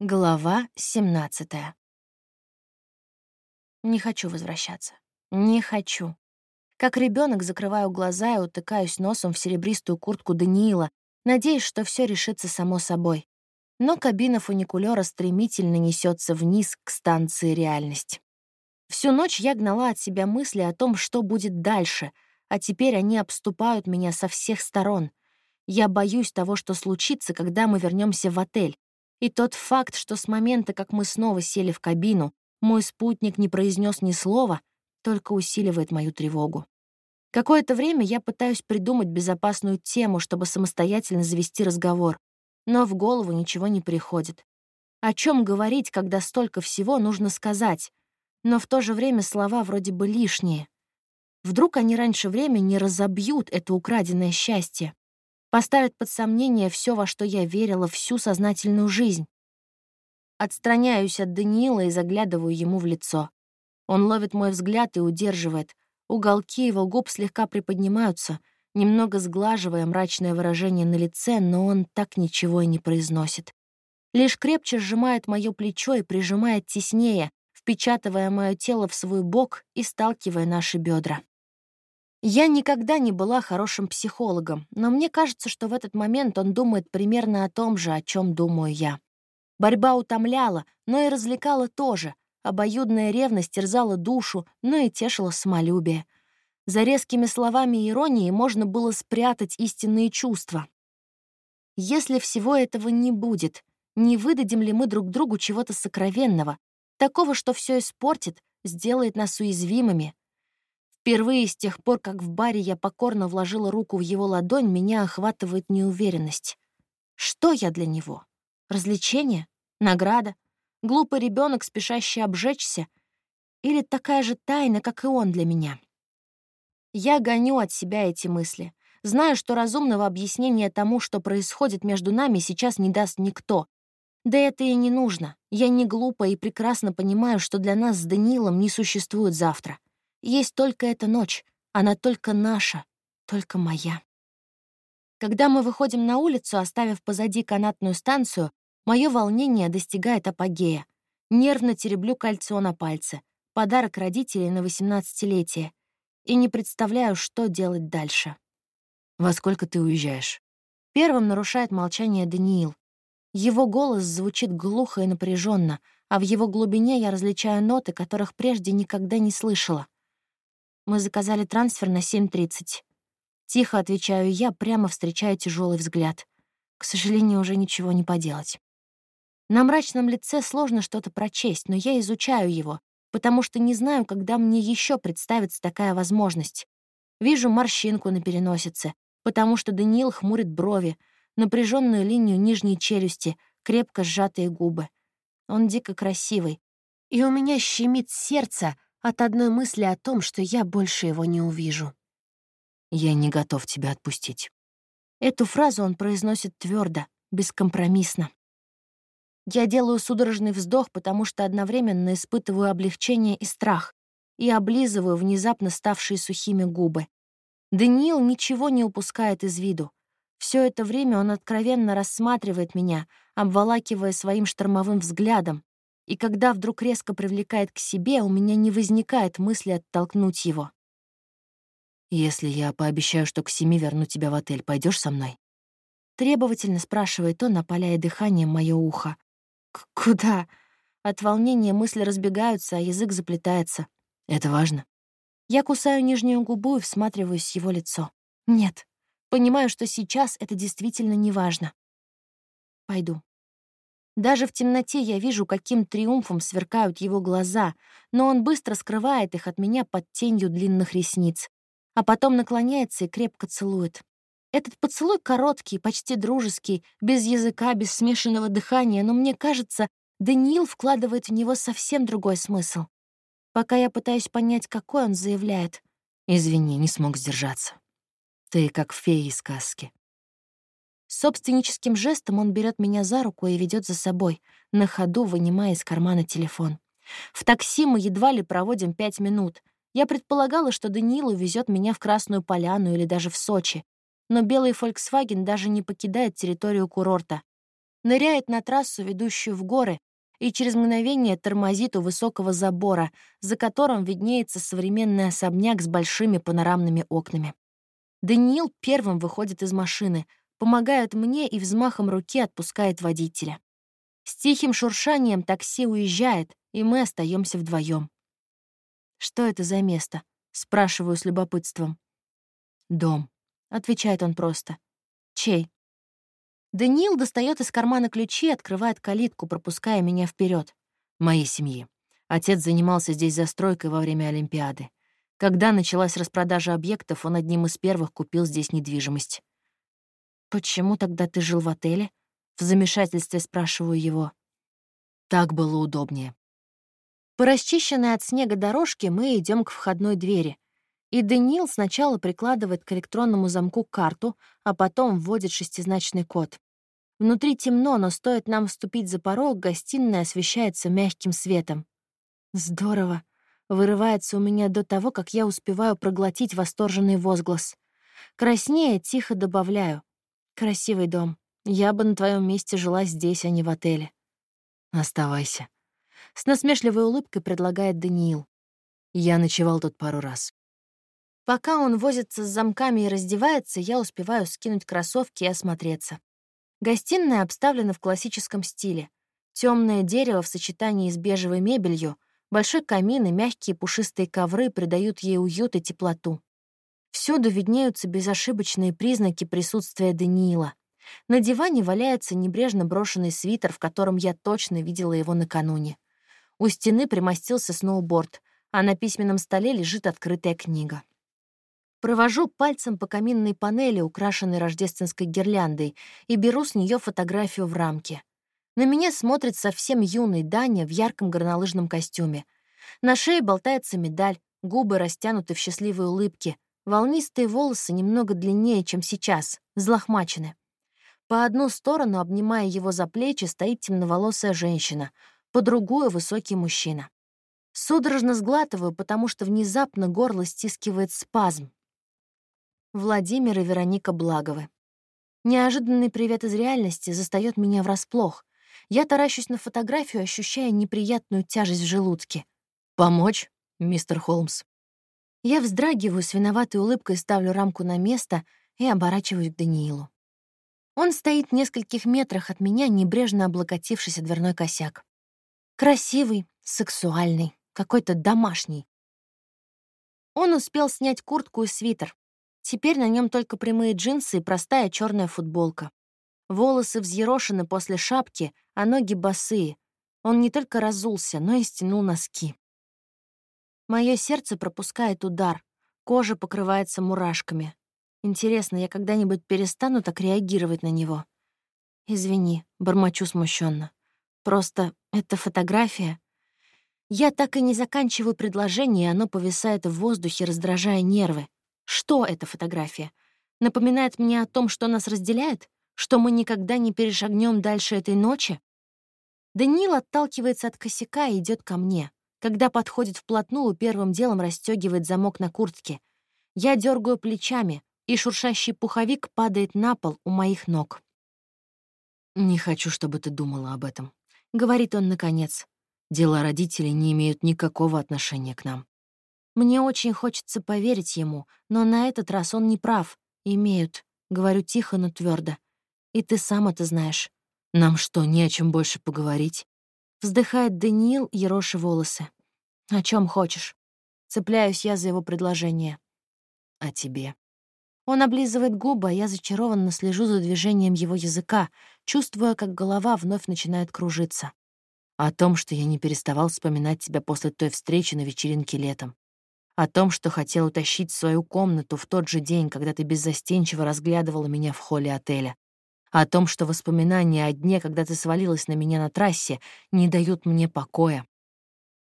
Глава 17 Не хочу возвращаться. Не хочу. Как ребенок закрываю глаза и утыкаюсь носом в серебристую куртку Даниила, надеясь, что все решится само собой. Но кабина фуникулера стремительно несется вниз к станции реальность. Всю ночь я гнала от себя мысли о том, что будет дальше, а теперь они обступают меня со всех сторон. Я боюсь того, что случится, когда мы вернемся в отель. И тот факт, что с момента, как мы снова сели в кабину, мой спутник не произнес ни слова, только усиливает мою тревогу. Какое-то время я пытаюсь придумать безопасную тему, чтобы самостоятельно завести разговор, но в голову ничего не приходит. О чем говорить, когда столько всего нужно сказать, но в то же время слова вроде бы лишние. Вдруг они раньше времени разобьют это украденное счастье поставят под сомнение все, во что я верила всю сознательную жизнь. Отстраняюсь от Даниила и заглядываю ему в лицо. Он ловит мой взгляд и удерживает. Уголки его губ слегка приподнимаются, немного сглаживая мрачное выражение на лице, но он так ничего и не произносит. Лишь крепче сжимает мое плечо и прижимает теснее, впечатывая мое тело в свой бок и сталкивая наши бедра. Я никогда не была хорошим психологом, но мне кажется, что в этот момент он думает примерно о том же, о чем думаю я. Борьба утомляла, но и развлекала тоже. Обоюдная ревность терзала душу, но и тешила самолюбие. За резкими словами и иронией можно было спрятать истинные чувства. Если всего этого не будет, не выдадим ли мы друг другу чего-то сокровенного, такого, что все испортит, сделает нас уязвимыми, Впервые с тех пор, как в баре я покорно вложила руку в его ладонь, меня охватывает неуверенность. Что я для него? Развлечение? Награда? Глупый ребенок, спешащий обжечься? Или такая же тайна, как и он для меня? Я гоню от себя эти мысли. Знаю, что разумного объяснения тому, что происходит между нами, сейчас не даст никто. Да это и не нужно. Я не глупа и прекрасно понимаю, что для нас с Данилом не существует завтра. Есть только эта ночь, она только наша, только моя. Когда мы выходим на улицу, оставив позади канатную станцию, мое волнение достигает апогея. Нервно тереблю кольцо на пальце, подарок родителей на 18-летие, и не представляю, что делать дальше. «Во сколько ты уезжаешь?» Первым нарушает молчание Даниил. Его голос звучит глухо и напряженно, а в его глубине я различаю ноты, которых прежде никогда не слышала. Мы заказали трансфер на 7.30. Тихо отвечаю я, прямо встречая тяжелый взгляд. К сожалению, уже ничего не поделать. На мрачном лице сложно что-то прочесть, но я изучаю его, потому что не знаю, когда мне еще представится такая возможность. Вижу морщинку на переносице, потому что Даниил хмурит брови, напряженную линию нижней челюсти, крепко сжатые губы. Он дико красивый. И у меня щемит сердце от одной мысли о том, что я больше его не увижу. «Я не готов тебя отпустить». Эту фразу он произносит твердо, бескомпромиссно. Я делаю судорожный вздох, потому что одновременно испытываю облегчение и страх и облизываю внезапно ставшие сухими губы. Даниил ничего не упускает из виду. Все это время он откровенно рассматривает меня, обволакивая своим штормовым взглядом, и когда вдруг резко привлекает к себе, у меня не возникает мысли оттолкнуть его. «Если я пообещаю, что к семи верну тебя в отель, пойдешь со мной?» Требовательно спрашивает он, опаляя дыханием мое ухо. К «Куда?» От волнения мысли разбегаются, а язык заплетается. «Это важно?» Я кусаю нижнюю губу и всматриваюсь в его лицо. «Нет. Понимаю, что сейчас это действительно не важно. Пойду. Даже в темноте я вижу, каким триумфом сверкают его глаза, но он быстро скрывает их от меня под тенью длинных ресниц, а потом наклоняется и крепко целует. Этот поцелуй короткий, почти дружеский, без языка, без смешанного дыхания, но мне кажется, Даниил вкладывает в него совсем другой смысл. Пока я пытаюсь понять, какой он заявляет. «Извини, не смог сдержаться. Ты как фея из сказки. Собственническим жестом он берет меня за руку и ведет за собой, на ходу вынимая из кармана телефон. В такси мы едва ли проводим пять минут. Я предполагала, что Даниил увезет меня в Красную Поляну или даже в Сочи. Но белый Volkswagen даже не покидает территорию курорта. ныряет на трассу, ведущую в горы, и через мгновение тормозит у высокого забора, за которым виднеется современный особняк с большими панорамными окнами. Даниил первым выходит из машины, помогает мне и взмахом руки отпускает водителя. С тихим шуршанием такси уезжает, и мы остаемся вдвоем. «Что это за место?» — спрашиваю с любопытством. «Дом», — отвечает он просто. «Чей?» Даниил достает из кармана ключи и открывает калитку, пропуская меня вперед. Моей семьи. Отец занимался здесь застройкой во время Олимпиады. Когда началась распродажа объектов, он одним из первых купил здесь недвижимость. «Почему тогда ты жил в отеле?» В замешательстве спрашиваю его. Так было удобнее. По расчищенной от снега дорожке мы идем к входной двери. И Даниил сначала прикладывает к электронному замку карту, а потом вводит шестизначный код. Внутри темно, но стоит нам вступить за порог, гостиная освещается мягким светом. Здорово. Вырывается у меня до того, как я успеваю проглотить восторженный возглас. Краснее тихо добавляю. Красивый дом. Я бы на твоем месте жила здесь, а не в отеле. Оставайся. С насмешливой улыбкой предлагает Даниил. Я ночевал тут пару раз. Пока он возится с замками и раздевается, я успеваю скинуть кроссовки и осмотреться. Гостиная обставлена в классическом стиле. Темное дерево в сочетании с бежевой мебелью, большой камин и мягкие пушистые ковры придают ей уют и теплоту. Всюду виднеются безошибочные признаки присутствия Даниила. На диване валяется небрежно брошенный свитер, в котором я точно видела его накануне. У стены примостился сноуборд, а на письменном столе лежит открытая книга. Провожу пальцем по каминной панели, украшенной рождественской гирляндой, и беру с нее фотографию в рамке. На меня смотрит совсем юный Даня в ярком горнолыжном костюме. На шее болтается медаль, губы растянуты в счастливой улыбке, волнистые волосы немного длиннее, чем сейчас, взлохмачены. По одну сторону, обнимая его за плечи, стоит темноволосая женщина, по другую — высокий мужчина. Судорожно сглатываю, потому что внезапно горло стискивает спазм. Владимир и Вероника Благовы. Неожиданный привет из реальности застаёт меня врасплох. Я таращусь на фотографию, ощущая неприятную тяжесть в желудке. «Помочь, мистер Холмс?» Я вздрагиваю, с виноватой улыбкой ставлю рамку на место и оборачиваюсь к Даниилу. Он стоит в нескольких метрах от меня, небрежно облокотившись о дверной косяк. Красивый, сексуальный, какой-то домашний. Он успел снять куртку и свитер. Теперь на нем только прямые джинсы и простая черная футболка. Волосы взъерошены после шапки, а ноги босые. Он не только разулся, но и стянул носки. Мое сердце пропускает удар, кожа покрывается мурашками. Интересно, я когда-нибудь перестану так реагировать на него? Извини, бормочу смущенно. Просто это фотография. Я так и не заканчиваю предложение, и оно повисает в воздухе, раздражая нервы. Что эта фотография? Напоминает мне о том, что нас разделяет? Что мы никогда не перешагнем дальше этой ночи? Даниил отталкивается от косяка и идет ко мне. Когда подходит вплотную, первым делом расстегивает замок на куртке. Я дергаю плечами, и шуршащий пуховик падает на пол у моих ног. «Не хочу, чтобы ты думала об этом», — говорит он наконец. «Дела родителей не имеют никакого отношения к нам». Мне очень хочется поверить ему, но на этот раз он не прав. Имеют, говорю тихо, но твердо. И ты сам это знаешь. Нам что, не о чем больше поговорить? Вздыхает Даниил, ероши волосы. О чем хочешь? Цепляюсь я за его предложение. О тебе. Он облизывает губы, а я зачарованно слежу за движением его языка, чувствуя, как голова вновь начинает кружиться. О том, что я не переставал вспоминать тебя после той встречи на вечеринке летом. О том, что хотел утащить в свою комнату в тот же день, когда ты беззастенчиво разглядывала меня в холле отеля. О том, что воспоминания о дне, когда ты свалилась на меня на трассе, не дают мне покоя.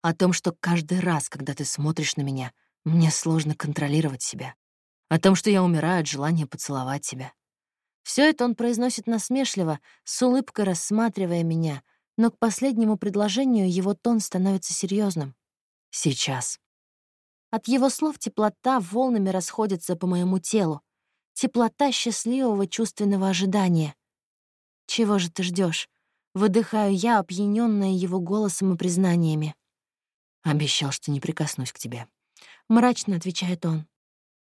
О том, что каждый раз, когда ты смотришь на меня, мне сложно контролировать себя о том, что я умираю от желания поцеловать тебя. Все это он произносит насмешливо, с улыбкой рассматривая меня, но к последнему предложению его тон становится серьезным. Сейчас. От его слов теплота волнами расходится по моему телу. Теплота счастливого чувственного ожидания. Чего же ты ждешь? Выдыхаю я, опьянённая его голосом и признаниями. Обещал, что не прикоснусь к тебе. Мрачно отвечает он.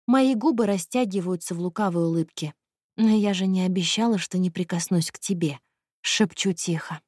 Мои губы растягиваются в лукавой улыбке. Но я же не обещала, что не прикоснусь к тебе. Шепчу тихо.